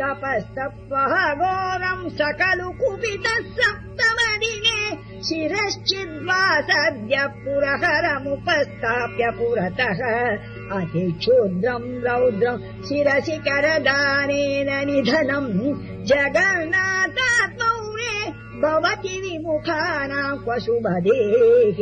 तपस्तपः घोरम् सकलु कुपितः सप्तमदिने शिरश्चिद्वा सद्य पुरहरमुपस्थाप्य पुरतः अतिक्षुद्रम् रौद्रम् शिरसि करदानेन निधनम् जगन्नाथात्मौरे भवति विमुखानाम् कशुभदेः